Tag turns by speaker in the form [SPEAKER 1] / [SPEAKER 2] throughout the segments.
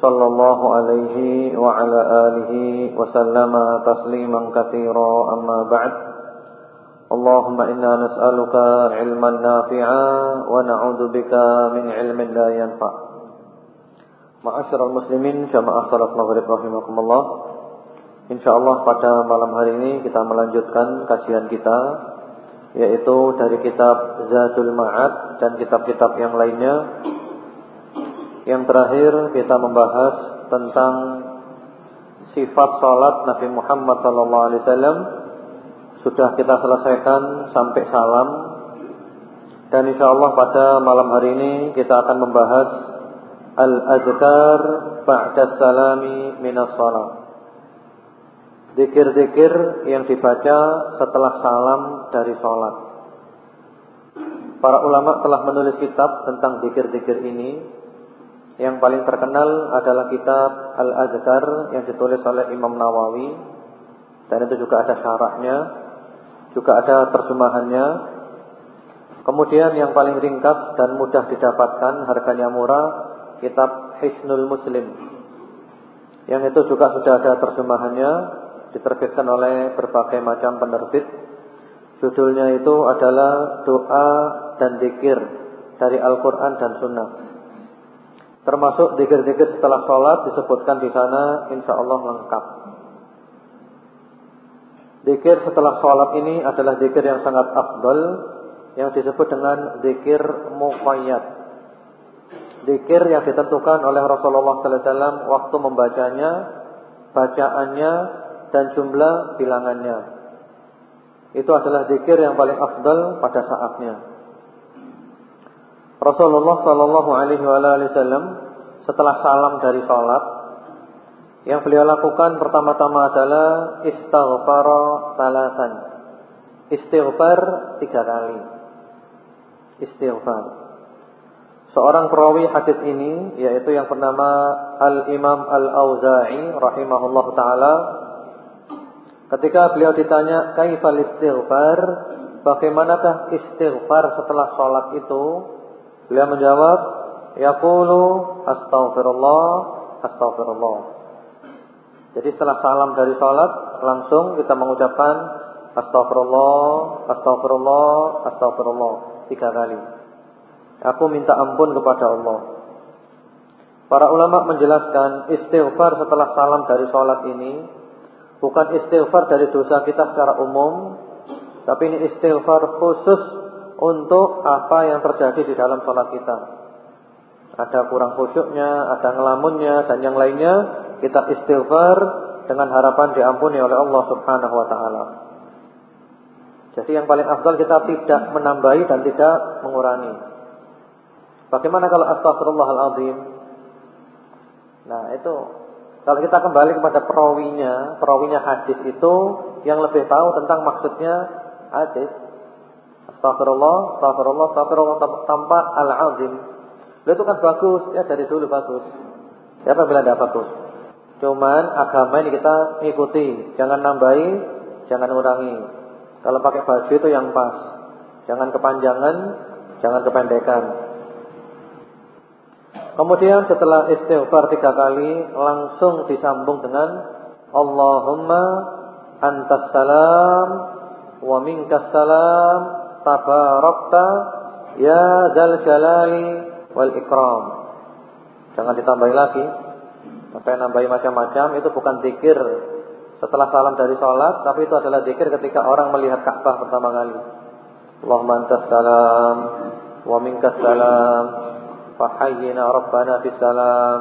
[SPEAKER 1] صلى الله عليه وعلى آله وسلم تسليما كثيرا أما بعد اللهم إنا نسألك علما نافعا ونعوذ بك من علم لا ينفع معاشر المسلمين جماعة صلاة maghrib rahimakumullah InsyaAllah pada malam hari ini kita melanjutkan kajian kita Yaitu dari kitab Zadul Ma'ad dan kitab-kitab yang lainnya Yang terakhir kita membahas tentang sifat salat Nabi Muhammad SAW Sudah kita selesaikan sampai salam. Dan insyaAllah pada malam hari ini kita akan membahas Al-Azkar Ba'da Salami Minas Salat. Dikir-dikir yang dibaca setelah salam dari sholat Para ulama telah menulis kitab tentang dikir-dikir ini Yang paling terkenal adalah kitab Al-Azkar Yang ditulis oleh Imam Nawawi Dan itu juga ada syaratnya Juga ada terjemahannya Kemudian yang paling ringkas dan mudah didapatkan Harganya murah Kitab Hisnul Muslim Yang itu juga sudah ada terjemahannya diterbitkan oleh berbagai macam penerbit. Judulnya itu adalah doa dan zikir dari Al-Qur'an dan Sunnah. Termasuk zikir-zikir setelah sholat disebutkan di sana insya Allah lengkap. Zikir setelah sholat ini adalah zikir yang sangat afdal yang disebut dengan zikir muqayyad. Zikir yang ditentukan oleh Rasulullah wasallam waktu membacanya, bacaannya dan jumlah bilangannya. Itu adalah zikir yang paling afdal pada saatnya. Rasulullah sallallahu alaihi wasallam setelah salam dari salat yang beliau lakukan pertama-tama adalah istighfar salasan. Istighfar tiga kali. Istighfar. Seorang perawi hadis ini yaitu yang bernama Al-Imam Al-Auza'i rahimahullah taala Ketika beliau ditanya kaifal istighfar, bagaimanakah istighfar setelah sholat itu? Beliau menjawab, yaqulu astaghfirullah, astaghfirullah. Jadi setelah salam dari sholat, langsung kita mengucapkan astaghfirullah, astaghfirullah, astaghfirullah tiga kali. Aku minta ampun kepada Allah. Para ulama menjelaskan istighfar setelah salam dari sholat ini Bukan istighfar dari dosa kita secara umum, tapi ini istighfar khusus untuk apa yang terjadi di dalam sholat kita. Ada kurang khusyuknya, ada ngelamunnya, dan yang lainnya, kita istighfar dengan harapan diampuni oleh Allah Subhanahu wa taala. Jadi yang paling afdal kita tidak menambahi dan tidak mengurangi. Bagaimana kalau astagfirullahaladzim? Nah, itu kalau kita kembali kepada perawinya, perawinya hadis itu yang lebih tahu tentang maksudnya hadis. Astagfirullah, astagfirullah, astagfirullah tanpa al-azim. Itu kan bagus, ya dari dulu bagus. Siapa bilang tidak bagus? Cuman agama ini kita ikuti, jangan nambahi, jangan ngurangi. Kalau pakai baju itu yang pas. Jangan kepanjangan, jangan kependekan. Kemudian setelah istighfar tiga kali langsung disambung dengan Allahumma antas salam wa minkas salam tabarakta ya dal jalali wal ikram. Jangan ditambahi lagi. Sampai nambahi macam-macam itu bukan zikir setelah salam dari sholat, tapi itu adalah zikir ketika orang melihat Ka'bah pertama kali. Allahumma antas salam wa minkas salam fahayyina rabbana bis salam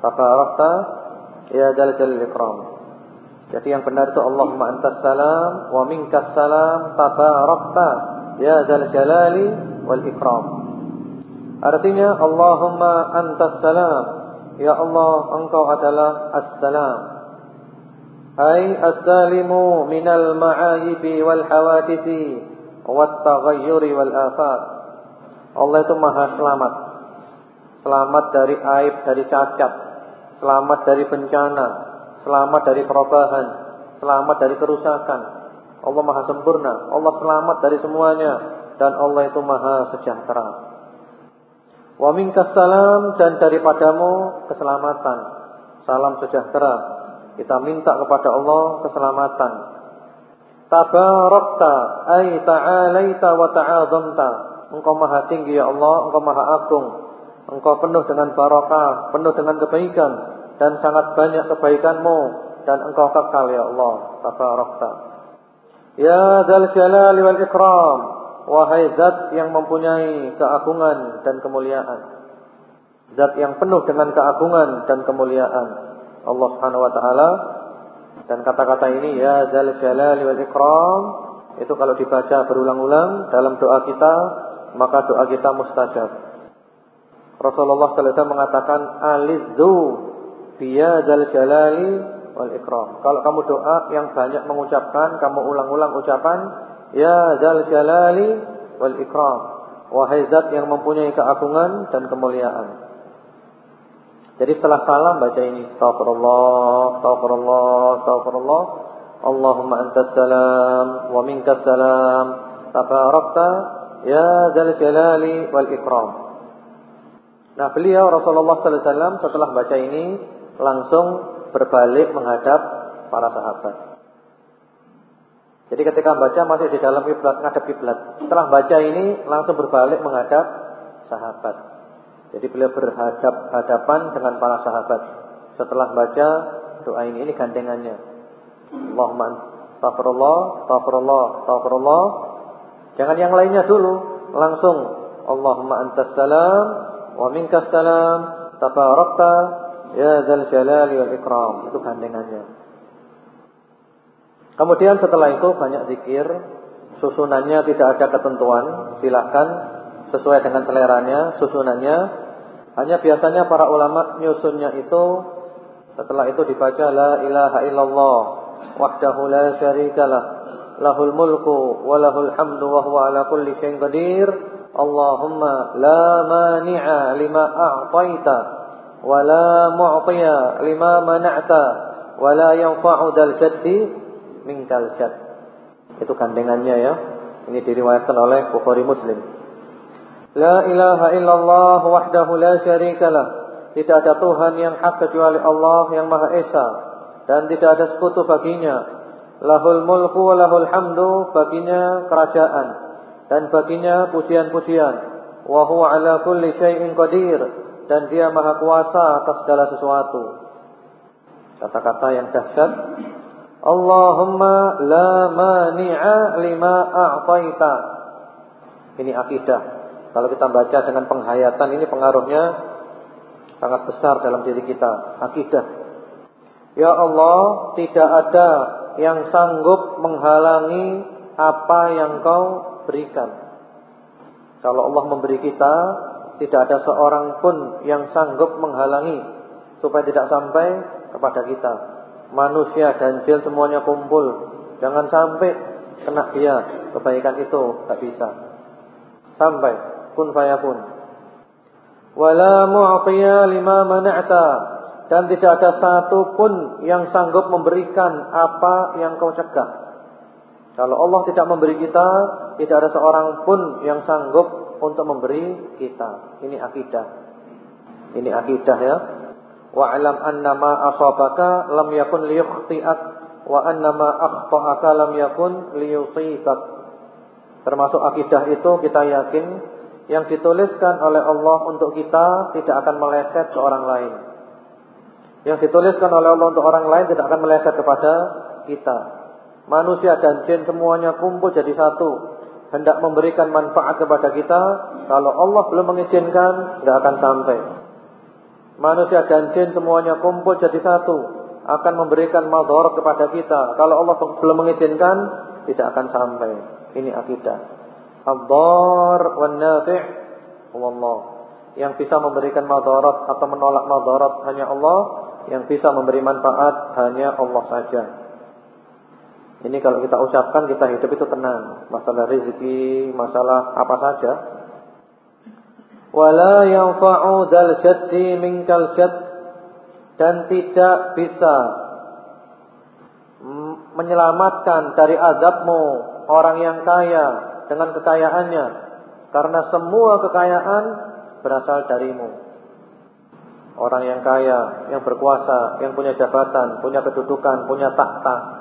[SPEAKER 1] tabarakta ya dal jalali ikram. Jadi yang benar itu Allahumma antas salam wa minkas salam tabarakta ya dal jalali wal ikram artinya Allahumma antas salam Ya Allah, Engkau adalah As-Salam. Hai As-Salimu minal ma'ayibi wal hawadithi wat taghayyuri wal afat. Allah itu Maha selamat. Selamat dari aib, dari cacat, selamat dari bencana, selamat dari perubahan, selamat dari kerusakan. Allah Maha sempurna, Allah selamat dari semuanya dan Allah itu Maha sejahtera. Wa minkas salam dan daripadamu keselamatan. Salam sejahtera. Kita minta kepada Allah keselamatan. Tabarakta ay ta'alaita wa ta'azamta. Engkau maha tinggi ya Allah, engkau maha agung. Engkau penuh dengan barakah, penuh dengan kebaikan dan sangat banyak kebaikanmu dan engkau kekal ya Allah. Tabarakta. Ya dzal jalali wal ikram. Wahai zat yang mempunyai keagungan dan kemuliaan. Zat yang penuh dengan keagungan dan kemuliaan. Allah Subhanahu wa taala dan kata-kata ini ya dzal jalali wal ikram itu kalau dibaca berulang-ulang dalam doa kita maka doa kita mustajab. Rasulullah sallallahu alaihi wasallam mengatakan alizzu dzal jalali wal ikram. Kalau kamu doa yang banyak mengucapkan, kamu ulang-ulang ucapan Ya Zal Jalali wal Ikram. Wahai zat yang mempunyai keagungan dan kemuliaan. Jadi setelah salam baca ini Astagfirullah, Astagfirullah, Astagfirullah Allahumma antas salam Wa minkas salam Tabarakta Ya Zal Jalali wal Ikram Nah beliau Rasulullah SAW setelah baca ini Langsung berbalik menghadap para sahabat jadi ketika baca masih di dalam kiblat, ngadep kiblat. Setelah baca ini langsung berbalik menghadap sahabat. Jadi beliau berhadap hadapan dengan para sahabat. Setelah baca doa ini, ini gandengannya. Allahumma astagfirullah, astagfirullah, astagfirullah. Jangan yang lainnya dulu, langsung Allahumma antas salam wa minkas salam, tabarakta ya dzal jalali wal ikram. Itu gandengannya. Kemudian setelah itu banyak zikir, susunannya tidak ada ketentuan, silahkan sesuai dengan seleranya, susunannya. Hanya biasanya para ulama nyusunnya itu setelah itu dibaca la ilaha illallah wahdahu la syarikalah lahul mulku wa lahul hamdu wa huwa ala kulli syai'in. Allahumma la mani'a lima a'taita mu'tiya lima mana'ta wa la yanfa'u dal jaddi mingkal jad. Itu gandengannya ya. Ini diriwayatkan oleh Bukhari Muslim. La ilaha illallah wahdahu la syarikalah. Tidak ada Tuhan yang hak kecuali Allah yang Maha Esa dan tidak ada sekutu baginya. Lahul mulku wa lahul hamdu baginya kerajaan dan baginya pujian-pujian. Wa huwa ala kulli syai'in qadir dan dia Maha kuasa atas segala sesuatu. Kata-kata yang dahsyat Allahumma la mani'a lima a'taita. Ini akidah. Kalau kita baca dengan penghayatan ini pengaruhnya sangat besar dalam diri kita. Akidah. Ya Allah, tidak ada yang sanggup menghalangi apa yang kau berikan. Kalau Allah memberi kita, tidak ada seorang pun yang sanggup menghalangi supaya tidak sampai kepada kita manusia dan jin semuanya kumpul. Jangan sampai kena dia kebaikan itu, tak bisa. Sampai kun fayakun. Wala mu'tiya lima mana'ta dan tidak ada satu pun yang sanggup memberikan apa yang kau cegah. Kalau Allah tidak memberi kita, tidak ada seorang pun yang sanggup untuk memberi kita. Ini akidah. Ini akidah ya wa'lam annama asabaka lam yakun liyukhti'ak wa annama akhta'aka lam yakun liyusibak. Termasuk akidah itu kita yakin yang dituliskan oleh Allah untuk kita tidak akan meleset ke orang lain. Yang dituliskan oleh Allah untuk orang lain tidak akan meleset kepada kita. Manusia dan jin semuanya kumpul jadi satu. Hendak memberikan manfaat kepada kita. Kalau Allah belum mengizinkan, tidak akan sampai. Manusia dan jin semuanya kumpul jadi satu akan memberikan madhar kepada kita. Kalau Allah belum mengizinkan, tidak akan sampai. Ini akidah. Ad-dar wan nafi' wallah. Yang bisa memberikan madarat atau menolak madarat hanya Allah, yang bisa memberi manfaat hanya Allah saja. Ini kalau kita ucapkan kita hidup itu tenang, masalah rezeki, masalah apa saja. Wala yanfa'u dal jaddi minkal jadd dan tidak bisa menyelamatkan dari azabmu orang yang kaya dengan kekayaannya karena semua kekayaan berasal darimu. Orang yang kaya, yang berkuasa, yang punya jabatan, punya kedudukan, punya takhta.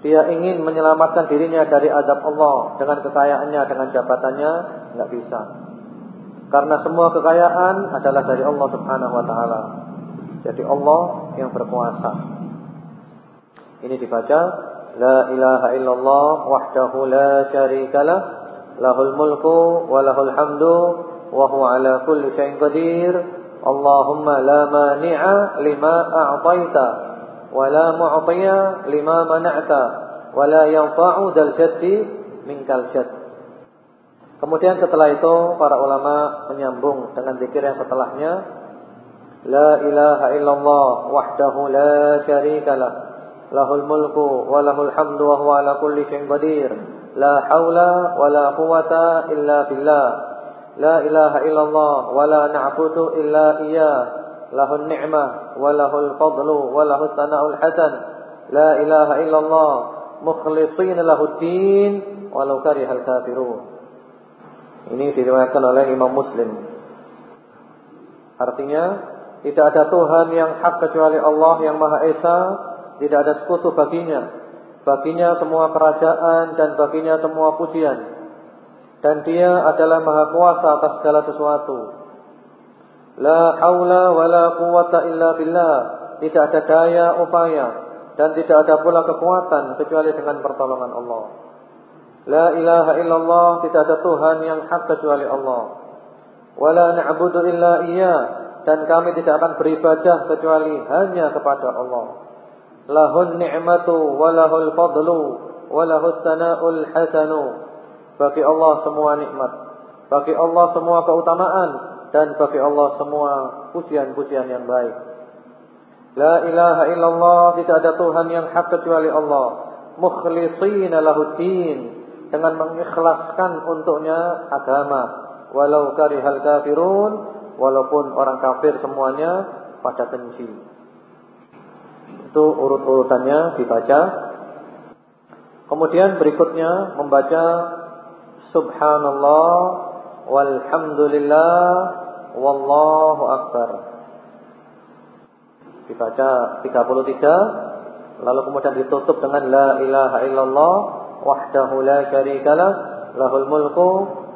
[SPEAKER 1] Dia ingin menyelamatkan dirinya dari azab Allah dengan kekayaannya, dengan jabatannya, enggak bisa. Karena semua kekayaan adalah dari Allah Subhanahu wa taala. Jadi Allah yang berkuasa. Ini dibaca La ilaha illallah wahdahu la syarikalah lahul mulku wa lahul hamdu wa huwa ala kulli syai'in qadir Allahumma la mani'a lima a'taita wa la mu'tiya lima mana'ta. Wa la yanfa'u dal jaddi minkal jadd. Kemudian setelah itu para ulama menyambung dengan zikir yang setelahnya. La ilaha illallah wahdahu la syarikalah lahul mulku wa lahul hamdu wa huwa ala kulli syai'in qadir. La haula wa la quwata illa billah. La ilaha illallah wa la na'budu illa iyyah. Lahun ni'mah wa lahul fadlu wa lahus sana'ul hasan. La ilaha illallah mukhlishina lahud din walau karihal kafirun. Ini diriwayatkan oleh Imam Muslim. Artinya tidak ada Tuhan yang hak kecuali Allah yang Maha Esa, tidak ada sekutu baginya. Baginya semua kerajaan dan baginya semua pujian dan dia adalah maha kuasa atas segala sesuatu. La haula wa la quwata illa billah. Tidak ada daya upaya dan tidak ada pula kekuatan kecuali dengan pertolongan Allah. La ilaha illallah, tidak ada Tuhan yang hak kecuali Allah. Wala na'budu illa iya dan kami tidak akan beribadah kecuali hanya kepada Allah. Lahun ni'matu wa lahul fadlu wa lahus sana'ul hasanu. Bagi Allah semua nikmat Bagi Allah semua keutamaan Dan bagi Allah semua pujian-pujian yang baik. La ilaha illallah Tidak ada Tuhan yang hak kecuali Allah. Mukhlisina lahuddin Dengan mengikhlaskan untuknya agama. Walau karihal kafirun Walaupun orang kafir semuanya pada benci. Itu urut-urutannya dibaca. Kemudian berikutnya membaca Subhanallah walhamdulillah wallahu akbar. Dibaca 33 lalu kemudian ditutup dengan la ilaha illallah wahdahu la syarikalah lahul mulku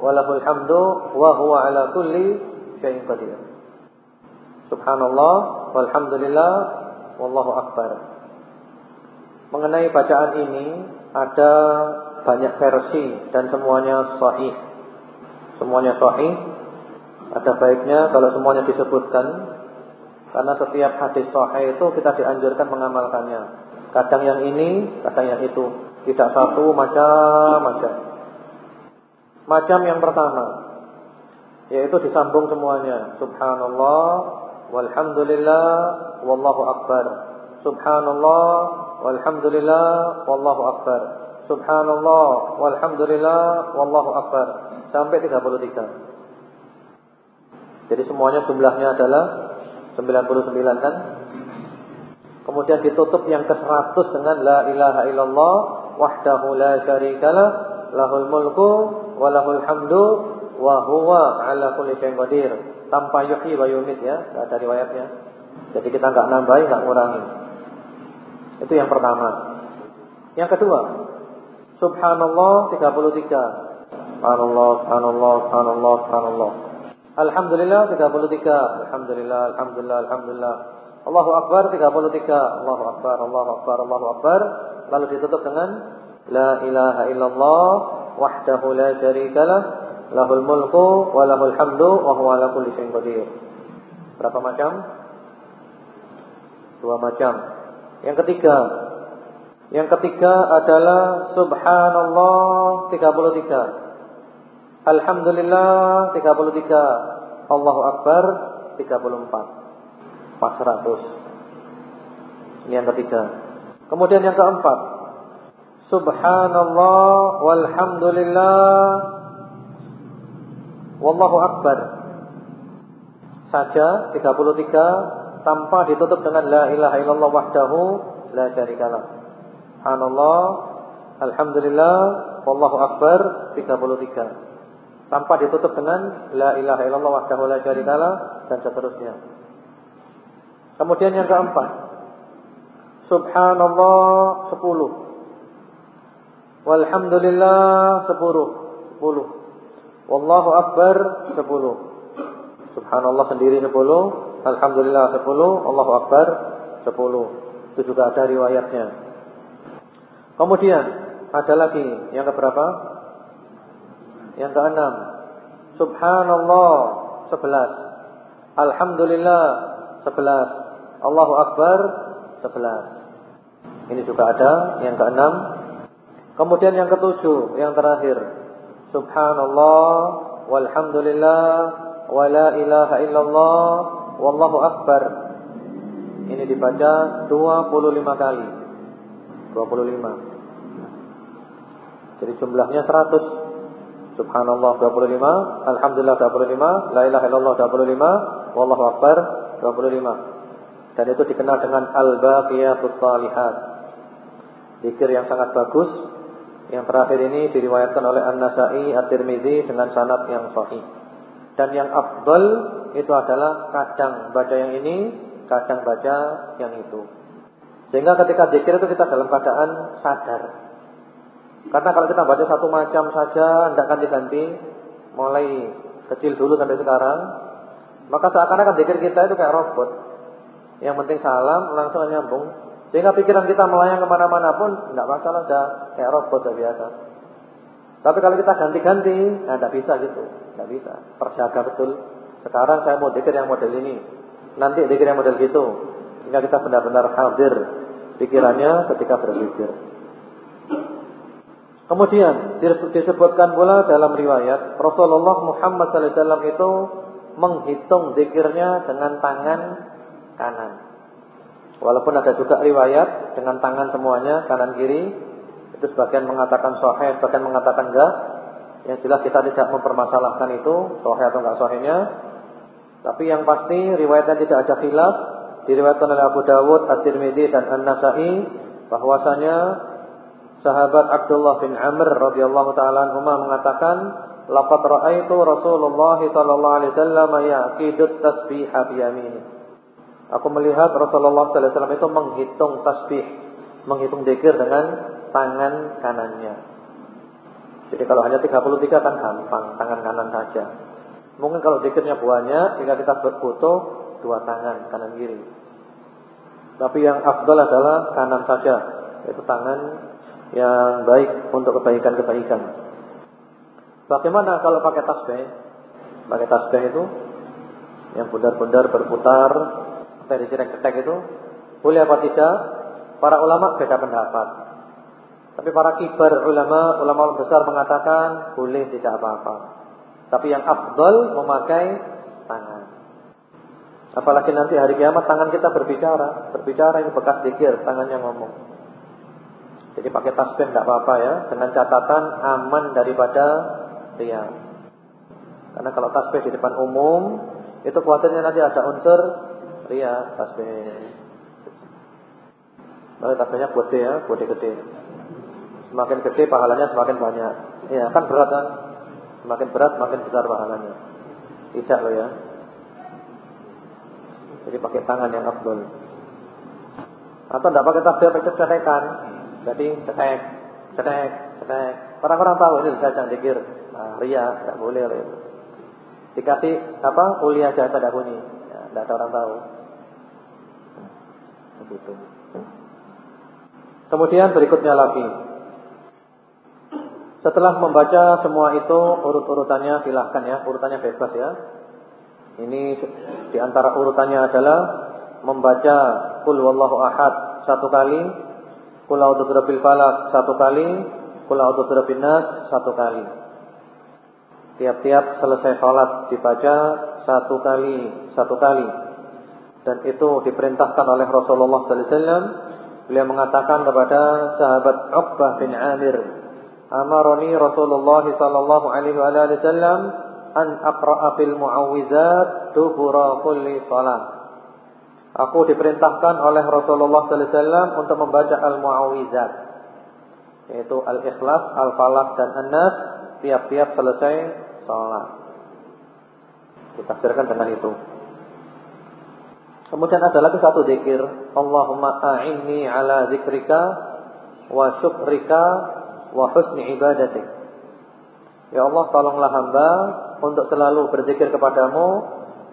[SPEAKER 1] wa lahul hamdu wa huwa ala kulli syai'in qadir. Subhanallah walhamdulillah wallahu akbar. Mengenai bacaan ini ada banyak versi dan semuanya sahih. Semuanya sahih. Ada baiknya kalau semuanya disebutkan karena setiap hadis sahih itu kita dianjurkan mengamalkannya. Kadang yang ini, kadang yang itu. Tidak satu macam-macam. Macam yang pertama yaitu disambung semuanya. Subhanallah walhamdulillah wallahu akbar. Subhanallah walhamdulillah wallahu akbar. Subhanallah walhamdulillah wallahu akbar sampai 33. Jadi semuanya jumlahnya adalah 99 kan? Kemudian ditutup yang ke-100 dengan la ilaha illallah wahdahu la syarikalah lahul mulku wa lahul hamdu wa ala kulli syai'in qadir. Tanpa yuhyi wa yumit ya, enggak ada riwayatnya. Jadi kita enggak nambahin, enggak ngurangi. Itu yang pertama. Yang kedua, Subhanallah 33. Subhanallah, subhanallah, subhanallah, subhanallah. Alhamdulillah 33. Alhamdulillah, alhamdulillah, alhamdulillah. Allahu Akbar 33. Allahu Akbar, Allahu Akbar, Allahu Akbar. Lalu ditutup dengan La ilaha illallah wahdahu la syarikalah lahul mulku wa lahul hamdu wa huwa ala kulli syai'in qadir. Berapa macam? Dua macam. Yang ketiga, yang ketiga adalah subhanallah 33. Alhamdulillah 33. Allahu Akbar 34. Pas 100. Ini yang ketiga. Kemudian yang keempat. Subhanallah walhamdulillah wallahu akbar. Saja 33 tanpa ditutup dengan la ilaha illallah wahdahu la syarikalah. Subhanallah alhamdulillah wallahu akbar 33. Tanpa ditutup dengan la ilaha illallah wahdahu la syarikalah dan seterusnya. Kemudian yang keempat. Subhanallah 10. Walhamdulillah 10. 10. Wallahu akbar 10. Subhanallah sendiri 10, alhamdulillah 10, Allahu akbar 10. Itu juga ada riwayatnya. Kemudian ada lagi yang keberapa? Yang keenam. Subhanallah 11. Alhamdulillah 11. Allahu akbar 11. Ini juga ada yang keenam. Kemudian yang ketujuh, yang terakhir. Subhanallah walhamdulillah wala ilaha illallah wallahu akbar. Ini dibaca 25 kali. 25. Jadi jumlahnya 100. Subhanallah 25, alhamdulillah 25, la ilaha illallah 25, wallahu akbar 25. Dan itu dikenal dengan al-baqiyatus salihat. Zikir yang sangat bagus. Yang terakhir ini diriwayatkan oleh An-Nasa'i At-Tirmizi dengan sanad yang sahih. Dan yang afdal itu adalah kadang baca yang ini, kadang baca yang itu. Sehingga ketika zikir itu kita dalam keadaan sadar. Karena kalau kita baca satu macam saja, tidak akan diganti, mulai kecil dulu sampai sekarang, maka seakan-akan zikir kita itu kayak robot. Yang penting salam, langsung nyambung. Sehingga pikiran kita melayang ke mana-mana pun, tidak masalah, sudah kayak robot sudah biasa. Tapi kalau kita ganti-ganti, nah tidak bisa gitu, tidak bisa. Perjaga betul. Sekarang saya mau zikir yang model ini, nanti zikir yang model gitu. Sehingga kita benar-benar hadir pikirannya ketika berzikir. Kemudian disebutkan pula dalam riwayat Rasulullah Muhammad SAW itu menghitung zikirnya dengan tangan kanan. Walaupun ada juga riwayat dengan tangan semuanya kanan kiri, itu sebagian mengatakan sahih, sebagian mengatakan enggak. Yang jelas kita tidak mempermasalahkan itu sahih atau enggak sahihnya. Tapi yang pasti riwayatnya tidak ada khilaf diriwayatkan oleh Abu Dawud, At-Tirmidzi dan An-Nasa'i bahwasanya sahabat Abdullah bin Amr radhiyallahu taala anhuma mengatakan laqad ra'aitu Rasulullah sallallahu alaihi wasallam yaqidut tasbiha bi yamini. Aku melihat Rasulullah sallallahu alaihi wasallam itu menghitung tasbih, menghitung zikir dengan tangan kanannya. Jadi kalau hanya 33 kan gampang, tangan kanan saja. Mungkin kalau zikirnya banyak, jika kita berfoto dua tangan kanan kiri. Tapi yang afdal adalah kanan saja, yaitu tangan yang baik untuk kebaikan-kebaikan. Bagaimana kalau pakai tasbih? Pakai tasbih itu yang bundar-bundar berputar, dari ketek itu boleh apa tidak? Para ulama beda pendapat. Tapi para kibar ulama, ulama besar mengatakan boleh tidak apa-apa. Tapi yang afdal memakai tangan. Apalagi nanti hari kiamat tangan kita berbicara, berbicara ini bekas dikir, tangannya ngomong. Jadi pakai tasbih tidak apa-apa ya, dengan catatan aman daripada ria. Karena kalau tasbih di depan umum, itu khawatirnya nanti ada unsur ria tasbih. Kalau tasbihnya gede ya, gede gede. Semakin gede pahalanya semakin banyak. Ya kan berat kan? Semakin berat semakin besar pahalanya. Tidak loh ya. Jadi pakai tangan yang afdol. Atau tidak pakai tasbih pakai cetekan. Jadi cetek, cetek, cetek. Orang-orang tahu ini sedang dikir. Nah, ria, tidak boleh ria. Dikasih apa? Kuliah jasa tidak bunyi. Ya, ada orang tahu. Begitu. Kemudian berikutnya lagi. Setelah membaca semua itu urut-urutannya silahkan ya, urutannya bebas ya. Ini di antara urutannya adalah membaca Qul wallahu ahad satu kali, Qul a'udzu birabbil satu kali, Qul a'udzu nas satu kali. Tiap-tiap selesai salat dibaca satu kali, satu kali. Dan itu diperintahkan oleh Rasulullah wasallam. Beliau mengatakan kepada sahabat Uqbah bin Amir, "Amaroni Rasulullah sallallahu alaihi wasallam an aqra'a fil mu'awwizat kulli salat." Aku diperintahkan oleh Rasulullah sallallahu alaihi wasallam untuk membaca al-mu'awwizat yaitu al-ikhlas, al-falaq dan an-nas tiap-tiap selesai salat. Ditafsirkan dengan itu. Kemudian ada lagi satu zikir, Allahumma a'inni ala zikrika wa syukrika wa husni ibadatik. Ya Allah, tolonglah hamba untuk selalu berzikir kepadamu,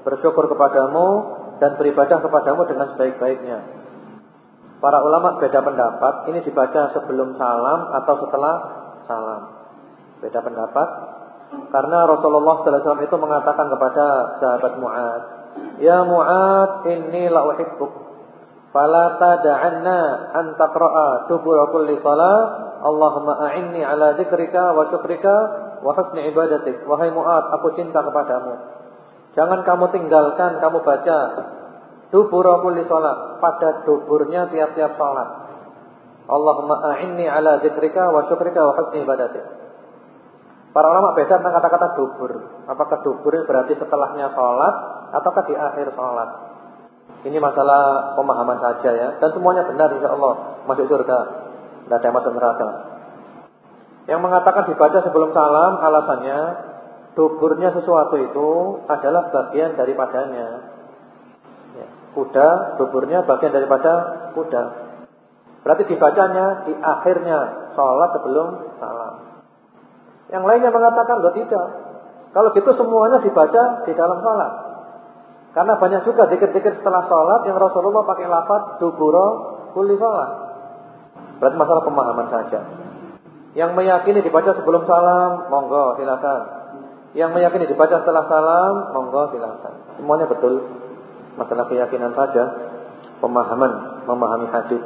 [SPEAKER 1] bersyukur kepadamu dan beribadah kepadamu dengan sebaik-baiknya. Para ulama beda pendapat, ini dibaca sebelum salam atau setelah salam. Beda pendapat. Karena Rasulullah wasallam itu mengatakan kepada sahabat Mu'ad Ya Mu'ad inni la uhibbuk fala tad'anna an taqra'a dubura kulli salat Allahumma a'inni ala dzikrika wa syukrika wa husni ibadatik. Wahai Mu'ad aku cinta kepadamu jangan kamu tinggalkan kamu baca dubura kulli salat pada duburnya tiap-tiap salat Allahumma a'inni ala dzikrika wa syukrika wa husni ibadatik Para ulama beda tentang kata-kata dubur. Apakah dubur berarti setelahnya sholat ataukah di akhir sholat? Ini masalah pemahaman saja ya. Dan semuanya benar insya Allah masuk surga. Tidak ada masuk neraka. Yang mengatakan dibaca sebelum salam alasannya duburnya sesuatu itu adalah bagian daripadanya. Ya, kuda duburnya bagian daripada kuda. Berarti dibacanya di akhirnya sholat sebelum salam. Yang lainnya mengatakan loh tidak. Kalau gitu semuanya dibaca di dalam sholat. Karena banyak juga dikit-dikit setelah sholat yang Rasulullah pakai lafaz duburo kulli sholat. Berarti masalah pemahaman saja. Yang meyakini dibaca sebelum salam, monggo silakan. Yang meyakini dibaca setelah salam, monggo silakan. Semuanya betul. Masalah keyakinan saja, pemahaman, memahami hadis.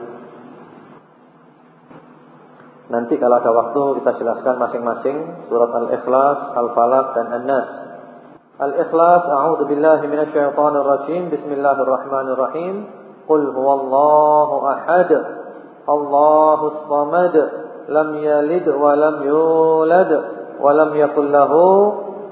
[SPEAKER 1] Nanti kalau ada waktu kita jelaskan masing-masing surat Al-Ikhlas, Al-Falaq dan An-Nas. Al-Ikhlas, a'udzu billahi minasyaitonir rajim. Bismillahirrahmanirrahim. Qul huwallahu ahad. Allahus samad. Lam yalid wa lam yulad wa lam yakul lahu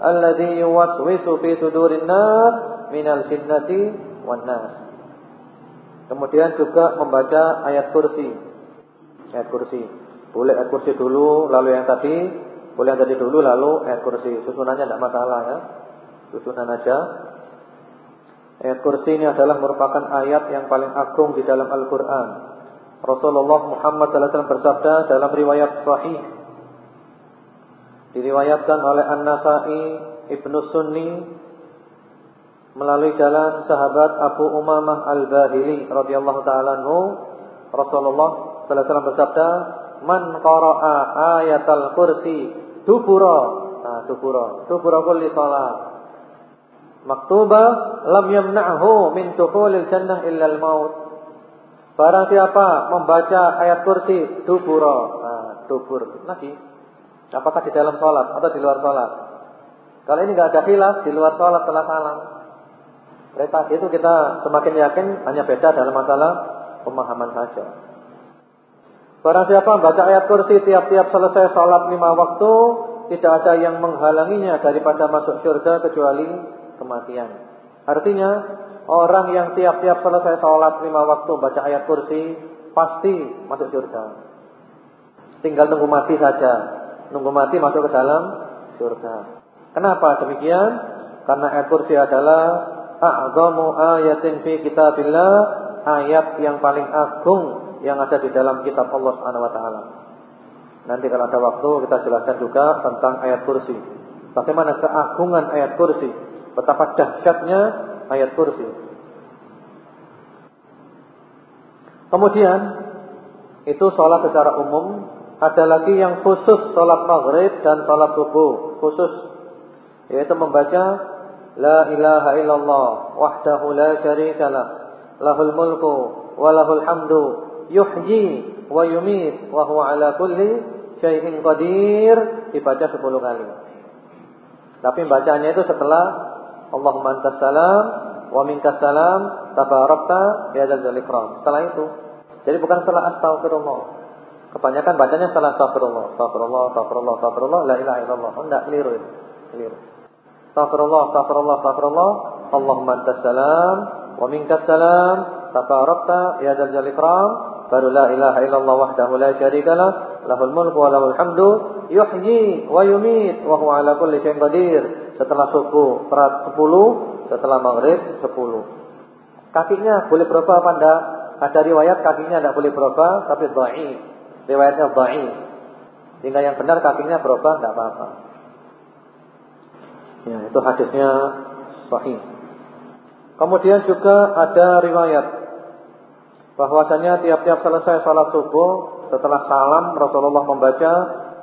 [SPEAKER 1] alladhi yuwaswisu fi sudurin nas minal jinnati wan nas. Kemudian juga membaca ayat kursi. Ayat kursi. Boleh ayat kursi dulu lalu yang tadi, boleh yang tadi dulu lalu ayat kursi. Susunannya tidak masalah ya. Susunan aja. Ayat kursi ini adalah merupakan ayat yang paling agung di dalam Al-Qur'an. Rasulullah Muhammad SAW bersabda dalam riwayat sahih Diriwayatkan oleh An-Nasai, Ibnu Sunni, melalui jalan sahabat Abu Umamah Al-Bahili radhiyallahu taala Rasulullah sallallahu alaihi wasallam bersabda man qara'a ayatal kursi dubura. Nah dubura. Dubura kulli salat maktuba lam yamna'hu min dukhulil jannah illa al maut barang siapa membaca ayat kursi dubura. Nah dubur. Lagi apakah di dalam salat atau di luar salat kalau ini enggak ada khilaf di luar salat telah salam Berarti itu kita semakin yakin hanya beda dalam masalah pemahaman saja. Barang siapa membaca ayat kursi tiap-tiap selesai salat lima waktu, tidak ada yang menghalanginya daripada masuk surga kecuali kematian. Artinya, orang yang tiap-tiap selesai salat lima waktu baca ayat kursi, pasti masuk surga. Tinggal nunggu mati saja. Nunggu mati masuk ke dalam surga. Kenapa demikian? Karena ayat kursi adalah a'zamu ayatin fi kitabillah, ayat yang paling agung yang ada di dalam kitab Allah Subhanahu wa taala. Nanti kalau ada waktu kita jelaskan juga tentang ayat kursi. Bagaimana keagungan ayat kursi, betapa dahsyatnya ayat kursi. Kemudian itu sholat secara umum. Ada lagi yang khusus sholat maghrib dan sholat subuh khusus, yaitu membaca La ilaha illallah wahdahu la syarikalah lahul mulku wa lahul hamdu yuhyi wa yumit wa huwa ala kulli syai'in qadir dibaca 10 kali. Tapi bacanya itu setelah Allahumma antas salam wa minkas salam tabarakta ya dzal ikram. Setelah itu. Jadi bukan setelah astagfirullah. Kebanyakan bacanya setelah astagfirullah, astagfirullah, astagfirullah, astagfirullah, la ilaha illallah. Enggak keliru itu. Keliru. Astagfirullah, astagfirullah, astagfirullah. Allahumma antas salam wa minkas salam tabarakta ya dzal ikram. Baru la ilaha illallah wahdahu la syarikalah lahul mulku wa lahul hamdu yuhyi wa yumit wa huwa ala kulli syai'in qadir. Setelah subuh 10, setelah maghrib 10. Kakinya boleh berubah apa enggak? Ada riwayat kakinya tidak boleh berubah tapi dhaif. Riwayatnya dhaif. Sehingga yang benar kakinya berubah tidak apa-apa. Ya, itu hadisnya sahih. Kemudian juga ada riwayat bahwasanya tiap-tiap selesai salat subuh setelah salam Rasulullah membaca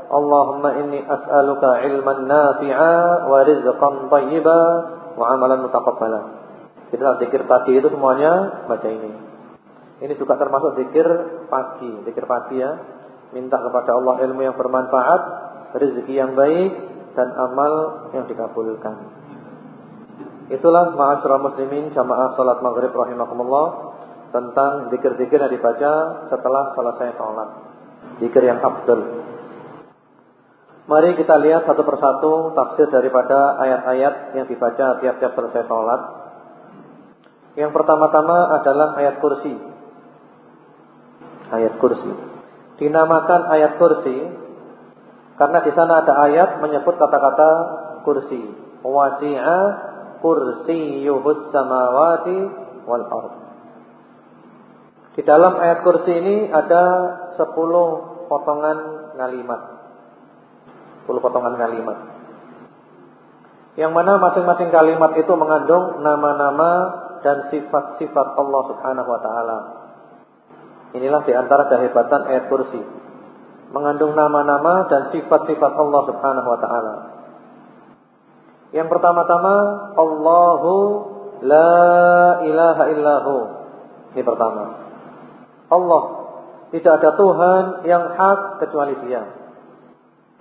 [SPEAKER 1] Allahumma inni as'aluka ilman nafi'a wa rizqan thayyiba wa amalan mutaqabbala. Jadi zikir pagi itu semuanya baca ini. Ini juga termasuk zikir pagi, zikir pagi ya. Minta kepada Allah ilmu yang bermanfaat, rezeki yang baik dan amal yang dikabulkan. Itulah ma'asyiral muslimin jamaah salat maghrib rahimakumullah tentang zikir-zikir yang dibaca setelah selesai salat. Zikir yang abdul. Mari kita lihat satu persatu tafsir daripada ayat-ayat yang dibaca tiap-tiap selesai sholat. Yang pertama-tama adalah ayat kursi. Ayat kursi. Dinamakan ayat kursi karena di sana ada ayat menyebut kata-kata kursi. Wasi'a kursiyuhus samawati wal ard. Di dalam ayat kursi ini ada 10 potongan kalimat. 10 potongan kalimat. Yang mana masing-masing kalimat itu mengandung nama-nama dan sifat-sifat Allah Subhanahu wa taala. Inilah di antara kehebatan ayat kursi. Mengandung nama-nama dan sifat-sifat Allah Subhanahu wa taala. Yang pertama-tama Allahu la ilaha illahu. Ini pertama. Allah tidak ada Tuhan yang hak kecuali Dia.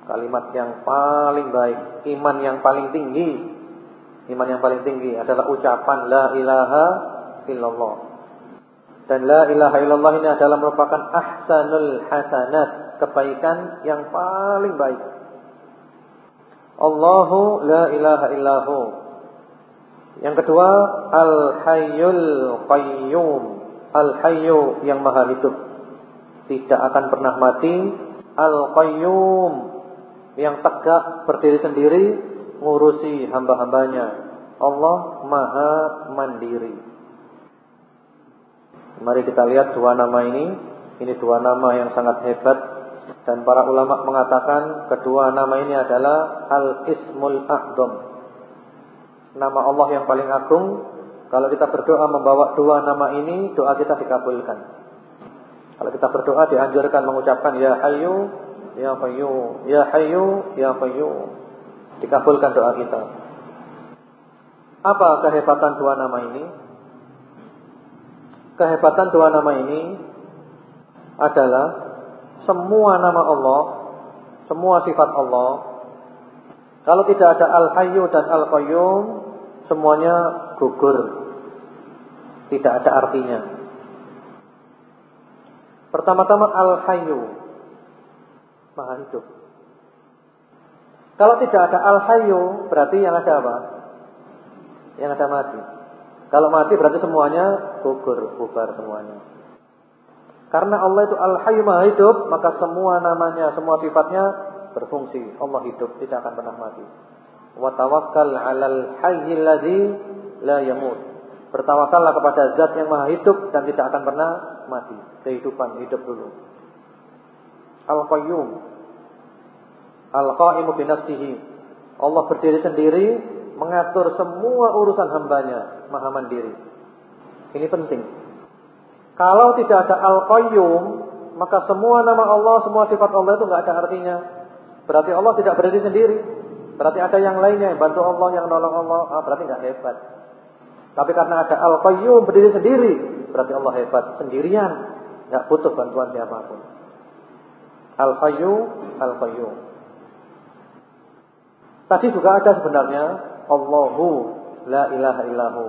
[SPEAKER 1] Kalimat yang paling baik, iman yang paling tinggi. Iman yang paling tinggi adalah ucapan la ilaha illallah. Dan la ilaha illallah ini adalah merupakan ahsanul hasanat, kebaikan yang paling baik. Allahu la ilaha illahu. Yang kedua, al-hayyul qayyum. Al-hayyu yang maha hidup. Tidak akan pernah mati. Al-qayyum yang tegak berdiri sendiri ngurusi hamba-hambanya. Allah Maha Mandiri. Mari kita lihat dua nama ini. Ini dua nama yang sangat hebat dan para ulama mengatakan kedua nama ini adalah Al-Ismul A'dham. Nama Allah yang paling agung. Kalau kita berdoa membawa dua nama ini, doa kita dikabulkan. Kalau kita berdoa dianjurkan mengucapkan ya Hayyu Ya Qayyum, Ya Hayyu, Ya Qayyum. Dikabulkan doa kita. Apa kehebatan dua nama ini? Kehebatan dua nama ini adalah semua nama Allah, semua sifat Allah. Kalau tidak ada Al-Hayyu dan Al-Qayyum, semuanya gugur. Tidak ada artinya. Pertama-tama Al-Hayyu Maha hidup. Kalau tidak ada al-hayyu, berarti yang ada apa? Yang ada mati. Kalau mati berarti semuanya gugur, bubar semuanya. Karena Allah itu al-hayyu maha hidup, maka semua namanya, semua sifatnya berfungsi. Allah hidup, tidak akan pernah mati. Wa tawakkal 'alal hayyil ladzi la yamut. Bertawakallah kepada zat yang maha hidup dan tidak akan pernah mati. Kehidupan hidup dulu. Al-Qayyum. Al-Qaimu binafsihi. Allah berdiri sendiri mengatur semua urusan hambanya, maha mandiri. Ini penting. Kalau tidak ada Al-Qayyum, maka semua nama Allah, semua sifat Allah itu nggak ada artinya. Berarti Allah tidak berdiri sendiri. Berarti ada yang lainnya yang bantu Allah, yang nolong Allah. Ah, berarti nggak hebat. Tapi karena ada Al-Qayyum berdiri sendiri, berarti Allah hebat sendirian, nggak butuh bantuan siapa pun. Al-Qayyum, Al-Qayyum. Tadi juga ada sebenarnya Allahu la ilaha illahu.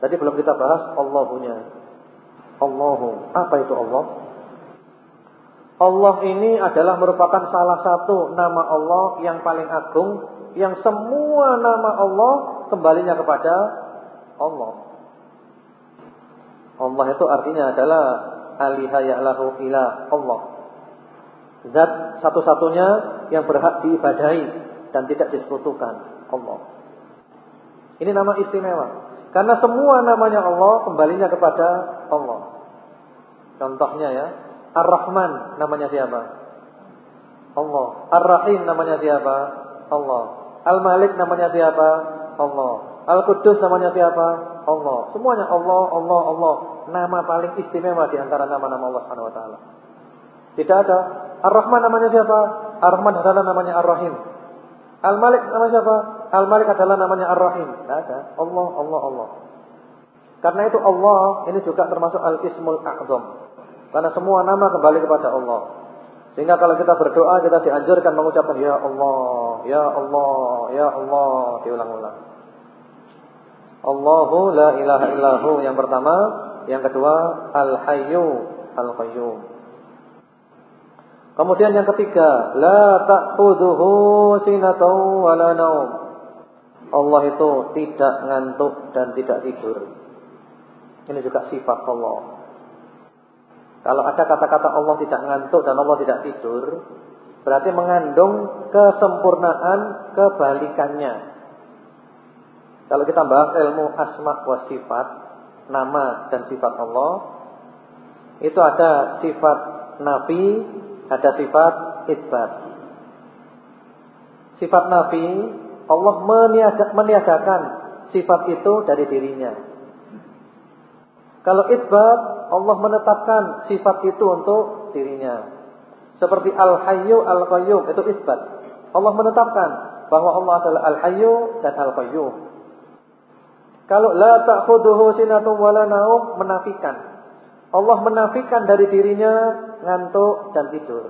[SPEAKER 1] Tadi belum kita bahas Allahunya. Allahu, apa itu Allah? Allah ini adalah merupakan salah satu nama Allah yang paling agung yang semua nama Allah kembalinya kepada Allah. Allah itu artinya adalah aliha ya'lahu ilah Allah. Zat satu-satunya yang berhak diibadahi dan tidak disekutukan Allah. Ini nama istimewa. Karena semua namanya Allah kembalinya kepada Allah. Contohnya ya, Ar-Rahman namanya siapa? Allah. Ar-Rahim namanya siapa? Allah. Al-Malik namanya siapa? Allah. Al-Quddus namanya siapa? Allah. Semuanya Allah, Allah, Allah. Nama paling istimewa di antara nama-nama Allah Subhanahu wa taala. Tidak ada. Ar-Rahman namanya siapa? Ar-Rahman adalah namanya Ar-Rahim. Al-Malik namanya siapa? Al-Malik adalah namanya Ar-Rahim. Tidak ada. Allah, Allah, Allah. Karena itu Allah ini juga termasuk Al-Ismul A'zam. Karena semua nama kembali kepada Allah. Sehingga kalau kita berdoa kita dianjurkan mengucapkan ya Allah, ya Allah, ya Allah diulang-ulang. Allahu la ilaha illahu yang pertama, yang kedua Al-Hayyu Al-Qayyum. Kemudian yang ketiga, la ta'khudhuhu sinatun wala naum. Allah itu tidak ngantuk dan tidak tidur. Ini juga sifat Allah. Kalau ada kata-kata Allah tidak ngantuk dan Allah tidak tidur, berarti mengandung kesempurnaan kebalikannya. Kalau kita bahas ilmu asma wa sifat, nama dan sifat Allah, itu ada sifat nabi, ada sifat isbat. Sifat nabi, Allah meniadakan sifat itu dari dirinya. Kalau isbat Allah menetapkan sifat itu untuk dirinya. Seperti Al-Hayyu Al-Qayyum itu isbat. Allah menetapkan bahwa Allah adalah Al-Hayyu dan Al-Qayyum. Kalau la ta'khudhuhu sinatun wala naum menafikan. Allah menafikan dari dirinya ngantuk dan tidur.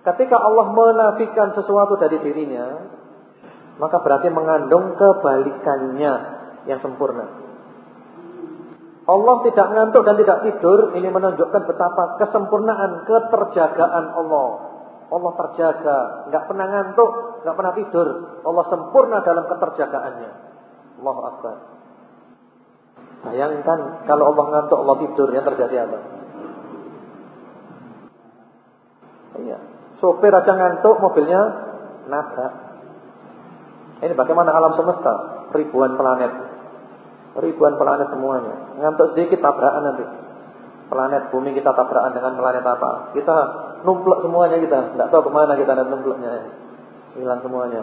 [SPEAKER 1] Ketika Allah menafikan sesuatu dari dirinya, maka berarti mengandung kebalikannya yang sempurna. Allah tidak ngantuk dan tidak tidur Ini menunjukkan betapa kesempurnaan Keterjagaan Allah Allah terjaga, nggak pernah ngantuk nggak pernah tidur Allah sempurna dalam keterjagaannya Allah Akbar Bayangkan kalau Allah ngantuk Allah tidur Yang terjadi apa? Iya Sopir aja ngantuk mobilnya nabrak Ini bagaimana alam semesta Ribuan planet Ribuan planet semuanya. Ngantuk sedikit tabrakan nanti. Planet bumi kita tabrakan dengan planet apa? Kita numplek semuanya kita. Tidak tahu ke mana kita nanti numpleknya. Hilang semuanya.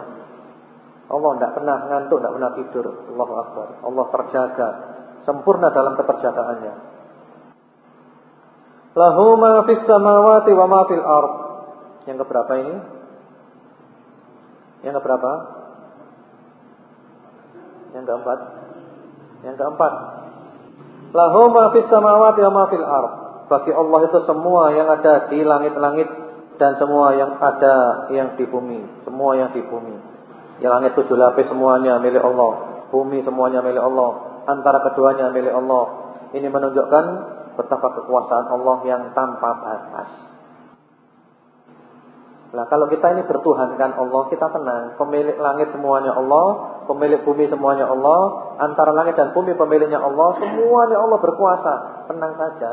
[SPEAKER 1] Allah tidak pernah ngantuk, tidak pernah tidur. Allah Akbar. Allah terjaga. Sempurna dalam keterjagaannya. Lahu ma fis samawati wa ma fil ard. Yang keberapa ini? Yang keberapa? Yang keempat. Yang keempat, lahu ma fis samawati wa ma fil ard. Bagi Allah itu semua yang ada di langit-langit dan semua yang ada yang di bumi, semua yang di bumi. Yang langit tujuh lapis semuanya milik Allah, bumi semuanya milik Allah, antara keduanya milik Allah. Ini menunjukkan betapa kekuasaan Allah yang tanpa batas. Nah kalau kita ini bertuhankan Allah, kita tenang. Pemilik langit semuanya Allah, pemilik bumi semuanya Allah, antara langit dan bumi pemiliknya Allah, semuanya Allah berkuasa. Tenang saja.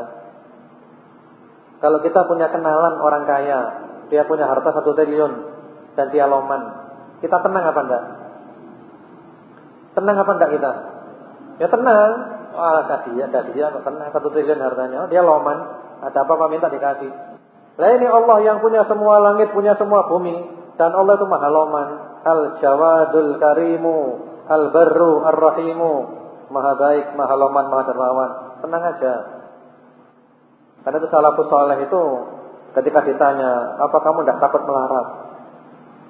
[SPEAKER 1] Kalau kita punya kenalan orang kaya, dia punya harta satu triliun dan dia loman, kita tenang apa enggak? Tenang apa enggak kita? Ya tenang. Wah, tadi ya, tadi ya, tenang satu triliun hartanya. Oh, dia loman, ada apa-apa minta dikasih. Nah ini Allah yang punya semua langit, punya semua bumi. Dan Allah itu maha loman. Al-Jawadul Karimu. Al-Barru Ar-Rahimu. Maha baik, maha loman, maha dermawan. tenang aja. Karena itu salafus saleh itu ketika ditanya, apa kamu tidak takut melarat?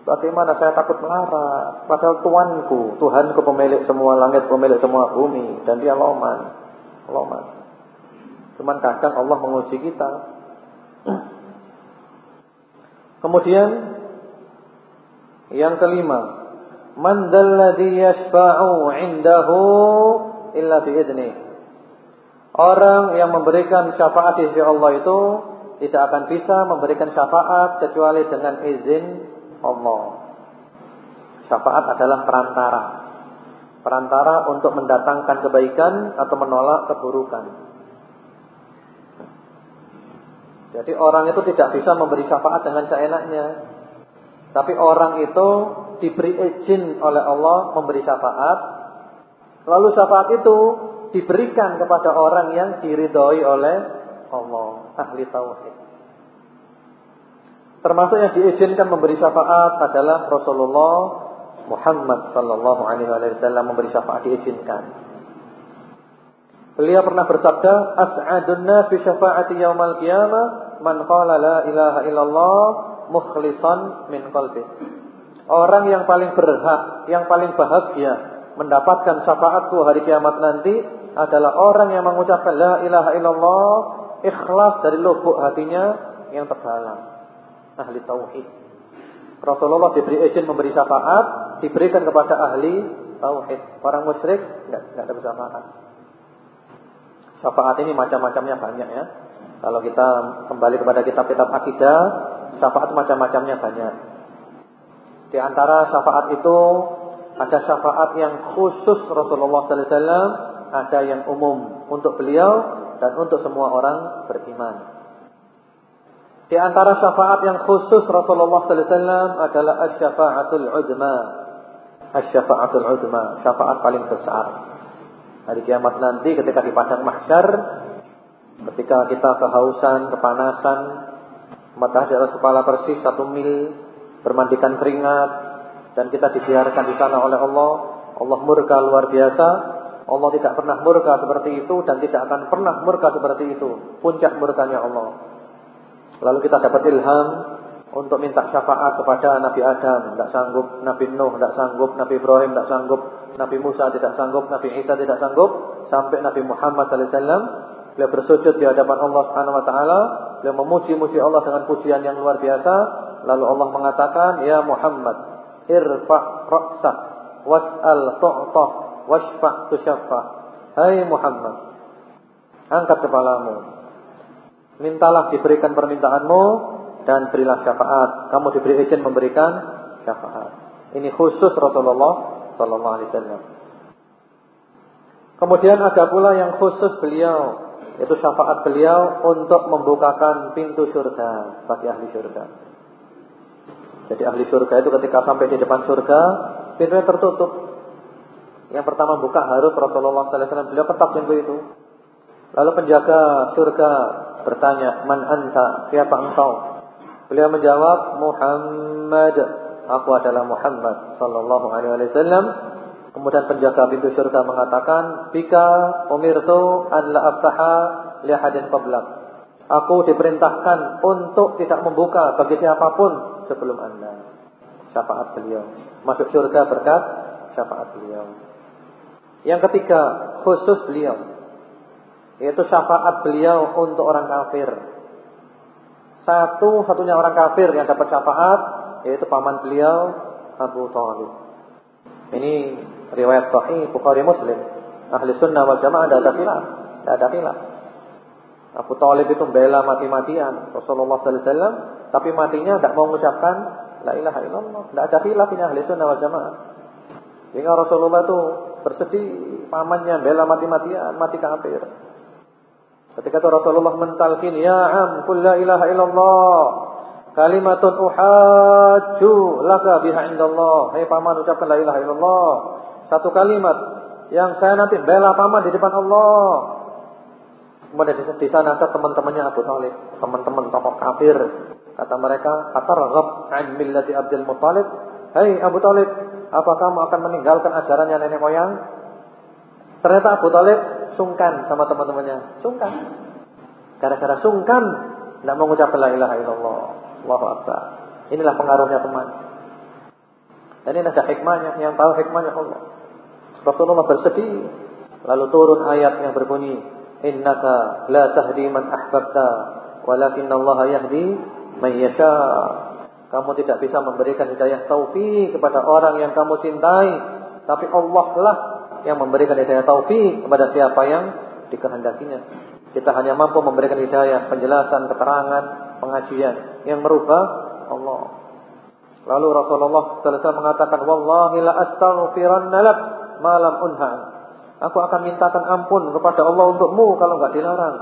[SPEAKER 1] Bagaimana saya takut melarat? Padahal Tuanku, Tuhanku pemilik semua langit, pemilik semua bumi, dan Dia loman, loman. Cuman kadang Allah menguji kita. Kemudian yang kelima, man yashfa'u 'indahu illa bi'idni. Orang yang memberikan syafaat di sisi Allah itu tidak akan bisa memberikan syafaat kecuali dengan izin Allah. Syafaat adalah perantara. Perantara untuk mendatangkan kebaikan atau menolak keburukan. Jadi orang itu tidak bisa memberi syafaat dengan seenaknya. Tapi orang itu diberi izin oleh Allah memberi syafaat Lalu syafaat itu diberikan kepada orang yang diridhoi oleh Allah, ahli tauhid. Termasuk yang diizinkan memberi syafaat adalah Rasulullah Muhammad sallallahu alaihi wasallam memberi syafaat diizinkan. Beliau pernah bersabda, "As'adun nas bi syafaati yaumal qiyamah man qala la ilaha illallah mukhlishan min qalbi." Orang yang paling berhak, yang paling bahagia mendapatkan syafaatku hari kiamat nanti adalah orang yang mengucapkan la ilaha illallah ikhlas dari lubuk hatinya yang terdalam. Ahli tauhid. Rasulullah diberi izin memberi syafaat diberikan kepada ahli tauhid. Orang musyrik enggak enggak ada syafaat. Syafaat ini macam-macamnya banyak ya. Kalau kita kembali kepada kitab-kitab akidah, syafaat macam-macamnya banyak. Di antara syafaat itu ada syafaat yang khusus Rasulullah sallallahu alaihi wasallam, ada yang umum untuk beliau dan untuk semua orang beriman. Di antara syafaat yang khusus Rasulullah sallallahu alaihi wasallam adalah asy-syafa'atul 'udma. Asy-syafa'atul 'udma, syafaat paling besar. Hari kiamat nanti ketika di padang mahsyar ketika kita kehausan, kepanasan, matahari atas kepala persis satu mil, bermandikan keringat, dan kita dibiarkan di sana oleh Allah, Allah murka luar biasa. Allah tidak pernah murka seperti itu dan tidak akan pernah murka seperti itu. Puncak murkanya Allah. Lalu kita dapat ilham untuk minta syafaat kepada Nabi Adam, tidak sanggup, Nabi Nuh tidak sanggup, Nabi Ibrahim tidak sanggup, Nabi Musa tidak sanggup, Nabi Isa tidak sanggup, sampai Nabi Muhammad sallallahu alaihi wasallam beliau bersujud di hadapan Allah Subhanahu wa taala, beliau memuji-muji Allah dengan pujian yang luar biasa, lalu Allah mengatakan, "Ya Muhammad, irfa' ra'sak was'al tu'ta washfa' tushaffa. Hai Muhammad, angkat kepalamu. Mintalah diberikan permintaanmu dan berilah syafaat. Kamu diberi izin memberikan syafaat. Ini khusus Rasulullah sallallahu alaihi wasallam. Kemudian ada pula yang khusus beliau, yaitu syafaat beliau untuk membukakan pintu surga bagi ahli surga. Jadi ahli surga itu ketika sampai di depan surga, pintunya tertutup. Yang pertama buka harus Rasulullah sallallahu alaihi wasallam. Beliau ketok pintu itu. Lalu penjaga surga bertanya, "Man anta? Siapa engkau?" Beliau menjawab, "Muhammad." Aku adalah Muhammad sallallahu alaihi wasallam. Kemudian penjaga pintu surga mengatakan, "Bika umirtu an la aftaha li ahadin qablak." Aku diperintahkan untuk tidak membuka bagi siapa pun sebelum Anda. Syafaat beliau. Masuk surga berkat syafaat beliau. Yang ketiga, khusus beliau. Yaitu syafaat beliau untuk orang kafir. Satu-satunya orang kafir yang dapat syafaat yaitu paman beliau Abu Thalib. Ini riwayat sahih Bukhari Muslim. Ahli sunnah wal jamaah tidak ada khilaf. Tidak ada khilaf. Abu Talib itu bela mati-matian Rasulullah sallallahu alaihi wasallam, tapi matinya tidak mau mengucapkan la ilaha illallah. Tidak ada khilaf ini ahli sunnah wal jamaah. Sehingga Rasulullah itu bersedih pamannya bela mati-matian, mati kafir. Ketika itu Rasulullah mentalkin, "Ya am, qul la ilaha illallah." Kalimatun uhajju laka biha indallah. Hai paman ucapkan la ilaha illallah. Satu kalimat yang saya nanti bela paman di depan Allah. Kemudian di sana ada teman-temannya Abu Talib, teman-teman tokoh kafir. Kata mereka, "Atarghab an millati Abdul Muthalib?" Hei Abu Talib, apa kamu akan meninggalkan ajarannya nenek moyang? Ternyata Abu Talib sungkan sama teman-temannya. Sungkan. Gara-gara sungkan tidak mengucap la ilaha illallah. Allahu akbar. Inilah pengaruhnya teman. Dan ini ada hikmahnya, yang tahu hikmahnya Allah. Rasulullah bersedih. Lalu turun ayat yang berbunyi, Innaka la tahdi man ahbabta, walakin Allah yahdi man yasha. Kamu tidak bisa memberikan hidayah taufik kepada orang yang kamu cintai, tapi Allah lah yang memberikan hidayah taufik kepada siapa yang dikehendakinya. Kita hanya mampu memberikan hidayah, penjelasan, keterangan, pengajian yang merubah Allah. Lalu Rasulullah SAW mengatakan, Wallahi la astaghfiranna lak malam unhan. Aku akan mintakan ampun kepada Allah untukmu kalau enggak dilarang.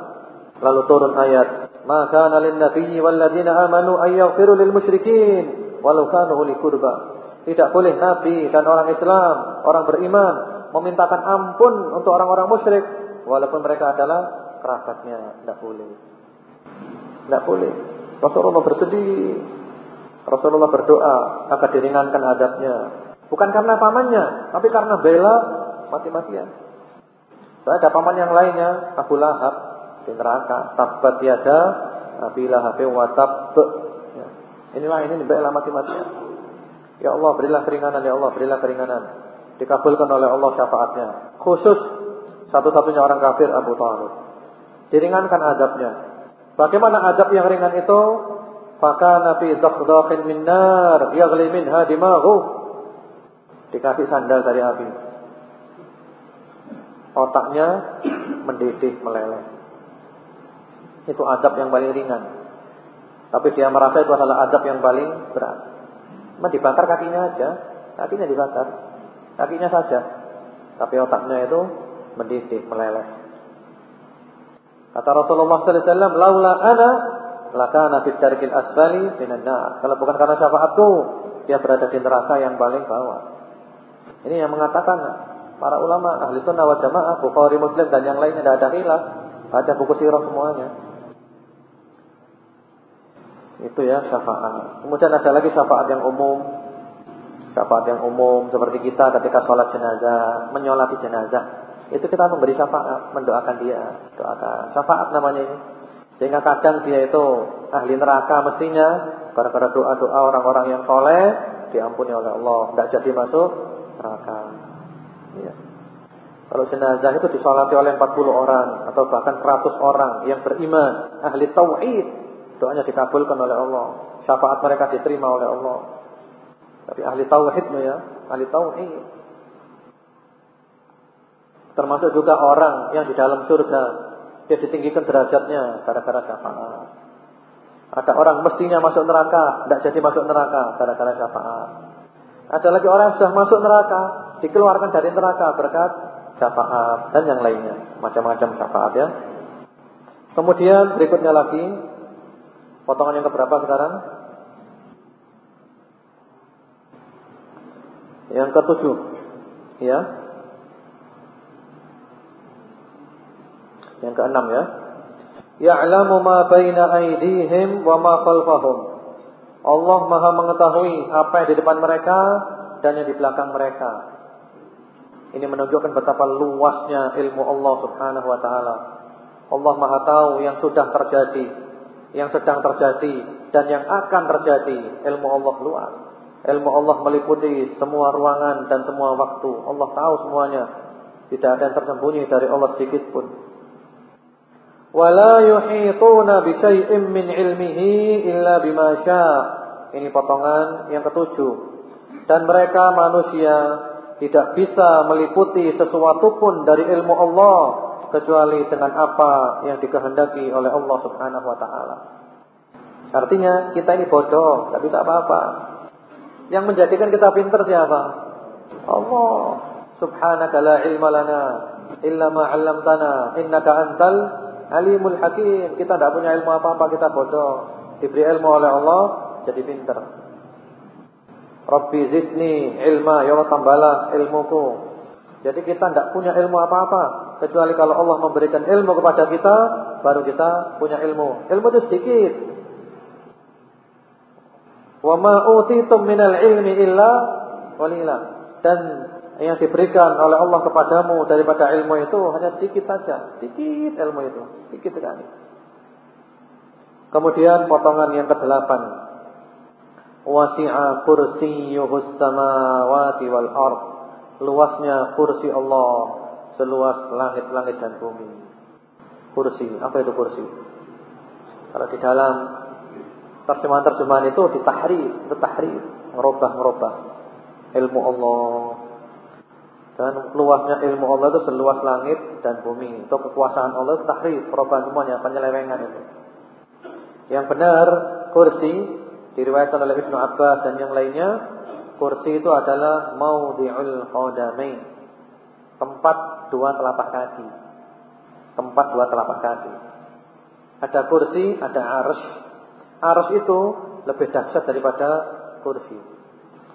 [SPEAKER 1] Lalu turun ayat, "Maka nalin nabiyyi wal ladzina amanu ay yaghfiru lil musyrikin walau kanu uli kurba." Tidak boleh nabi dan orang Islam, orang beriman memintakan ampun untuk orang-orang musyrik walaupun mereka adalah kerabatnya. Tidak boleh. Tidak boleh. Rasulullah bersedih. Rasulullah berdoa agar diringankan adabnya. Bukan karena pamannya, tapi karena bela mati-matian. Saya ada paman yang lainnya, Abu Lahab di neraka, tabat yada Abi Lahab wa. Ya. Inilah ini bela mati-matian. Ya Allah, berilah keringanan ya Allah, berilah keringanan. Dikabulkan oleh Allah syafaatnya. Khusus satu-satunya orang kafir Abu Thalib. Diringankan adabnya. Bagaimana adab yang ringan itu? Fakana fi dakhdakhin min nar yaghli minha Dikasih sandal dari api. Otaknya mendidih, meleleh. Itu adab yang paling ringan. Tapi dia merasa itu adalah adab yang paling berat. Cuma dibakar kakinya aja. Kakinya dibakar. Kakinya saja. Tapi otaknya itu mendidih, meleleh. Kata Rasulullah sallallahu alaihi wasallam, "Laula ana lakana fit darkil asfali minan nar." Kalau bukan karena syafaatku, dia berada di neraka yang paling bawah. Ini yang mengatakan para ulama ahli sunnah wal jamaah, Bukhari, Muslim dan yang lainnya tidak ada khilaf. Baca buku sirah semuanya. Itu ya syafaat. Kemudian ada lagi syafaat yang umum. Syafaat yang umum seperti kita ketika sholat jenazah, menyolati jenazah. Itu kita memberi syafaat, mendoakan dia, doakan. Syafaat namanya ini. Sehingga kadang dia itu ahli neraka mestinya gara-gara doa-doa orang-orang yang soleh diampuni oleh Allah, tidak jadi masuk neraka. Ya. Kalau jenazah itu disolati oleh 40 orang atau bahkan 100 orang yang beriman, ahli tauhid, doanya dikabulkan oleh Allah. Syafaat mereka diterima oleh Allah. Tapi ahli tauhid ya, ahli tauhid. Termasuk juga orang yang di dalam surga dia ditinggikan derajatnya gara-gara syafaat. Ada orang mestinya masuk neraka, tidak jadi masuk neraka gara-gara syafaat. Ada lagi orang yang sudah masuk neraka, dikeluarkan dari neraka berkat syafaat dan yang lainnya, macam-macam syafaat ya. Kemudian berikutnya lagi potongan yang keberapa sekarang? Yang ketujuh, ya. Yang keenam ya. Ya'lamu ma baina aydihim wa ma khalfahum. Allah maha mengetahui apa yang di depan mereka dan yang di belakang mereka. Ini menunjukkan betapa luasnya ilmu Allah subhanahu wa ta'ala. Allah maha tahu yang sudah terjadi, yang sedang terjadi, dan yang akan terjadi. Ilmu Allah luas. Ilmu Allah meliputi semua ruangan dan semua waktu. Allah tahu semuanya. Tidak ada yang tersembunyi dari Allah sedikit pun. Wala yuhituna bi syai'in min ilmihi illa bima Ini potongan yang ketujuh. Dan mereka manusia tidak bisa meliputi sesuatu pun dari ilmu Allah kecuali dengan apa yang dikehendaki oleh Allah Subhanahu wa taala. Artinya kita ini bodoh, tapi tak apa-apa. Yang menjadikan kita pintar siapa? Allah. Subhanaka la ilma lana illa ma 'allamtana innaka antal alimul hakim. Kita tidak punya ilmu apa-apa, kita bodoh. Diberi ilmu oleh Allah, jadi pintar. Rabbi zidni ilma, ya Allah tambahlah ilmuku. Jadi kita tidak punya ilmu apa-apa kecuali kalau Allah memberikan ilmu kepada kita, baru kita punya ilmu. Ilmu itu sedikit. Wa ma utitum minal ilmi illa walila. Dan yang diberikan oleh Allah kepadamu daripada ilmu itu hanya sedikit saja, sedikit ilmu itu, sedikit sekali. Kemudian potongan yang kedelapan, wasi'a kursiyyuhus samawati wal ard. Luasnya kursi Allah seluas langit-langit dan bumi. Kursi, apa itu kursi? Kalau di dalam terjemahan-terjemahan itu ditahrif, itu merubah-merubah ilmu Allah dan luasnya ilmu Allah itu seluas langit dan bumi. Itu kekuasaan Allah itu tahrif, perubahan semuanya, penyelewengan itu. Yang benar, kursi diriwayatkan oleh Ibnu Abbas dan yang lainnya, kursi itu adalah maudhi'ul qadamain. Tempat dua telapak kaki. Tempat dua telapak kaki. Ada kursi, ada arus. Arus itu lebih dahsyat daripada kursi.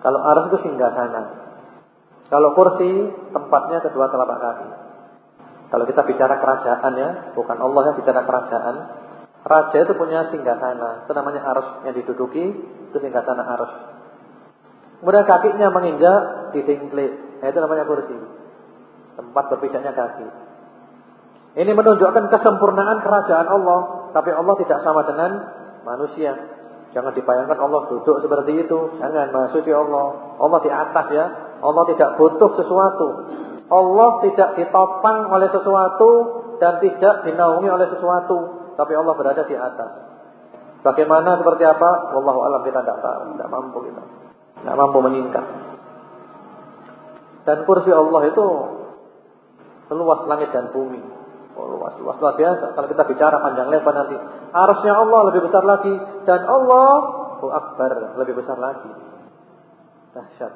[SPEAKER 1] Kalau arus itu singgah sana. Kalau kursi tempatnya kedua telapak kaki. Kalau kita bicara kerajaan ya, bukan Allah yang bicara kerajaan. Raja itu punya singgasana, itu namanya arus yang diduduki, itu singgasana arus. Kemudian kakinya menginjak di dingklik, itu namanya kursi. Tempat berpijaknya kaki. Ini menunjukkan kesempurnaan kerajaan Allah, tapi Allah tidak sama dengan manusia. Jangan dibayangkan Allah duduk seperti itu, jangan maksudnya Allah. Allah di atas ya, Allah tidak butuh sesuatu. Allah tidak ditopang oleh sesuatu dan tidak dinaungi oleh sesuatu, tapi Allah berada di atas. Bagaimana seperti apa? Wallahu alam kita tidak tahu, tidak mampu kita. Tidak mampu meningkat. Dan kursi Allah itu seluas langit dan bumi. Oh, luas, luas, luar biasa. Kalau kita bicara panjang lebar nanti, harusnya Allah lebih besar lagi dan Allah akbar lebih besar lagi. Dahsyat.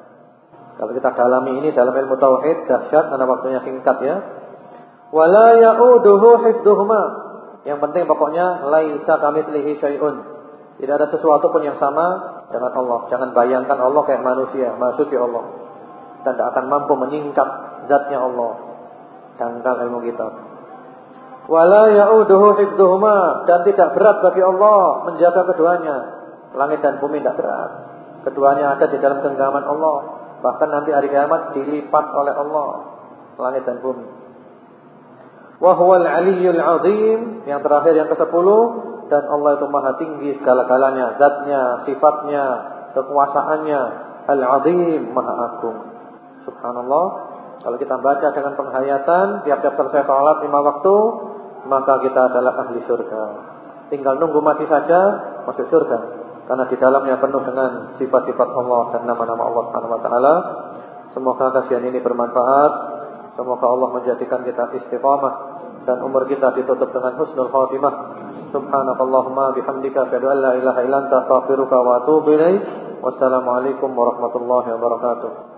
[SPEAKER 1] Kalau kita dalami ini dalam ilmu tauhid dahsyat karena waktunya singkat ya. Wala ya'uduhu hifdhuhuma. Yang penting pokoknya laisa kamitslihi syai'un. Tidak ada sesuatu pun yang sama dengan Allah. Jangan bayangkan Allah kayak manusia, maksudnya Allah. Dan tidak akan mampu menyingkap zatnya Allah. Dangkal ilmu kita. Wala ya'uduhu hifdhuhuma dan tidak berat bagi Allah menjaga keduanya. Langit dan bumi tidak berat. Keduanya ada di dalam genggaman Allah. Bahkan nanti hari kiamat dilipat oleh Allah langit dan bumi. Wa huwal aliyyul azim, yang terakhir yang ke-10 dan Allah itu maha tinggi segala-galanya, zatnya, sifatnya, kekuasaannya, al-azim, maha agung. Subhanallah. Kalau kita baca dengan penghayatan tiap-tiap selesai salat lima waktu, maka kita adalah ahli surga. Tinggal nunggu mati saja masuk surga karena di dalamnya penuh dengan sifat-sifat Allah dan nama-nama Allah Subhanahu wa taala. Semoga kajian ini bermanfaat. Semoga Allah menjadikan kita istiqamah dan umur kita ditutup dengan husnul khatimah. Subhanakallahumma bihamdika asyhadu an la ilaha illa anta wa atubu. Wassalamualaikum warahmatullahi wabarakatuh.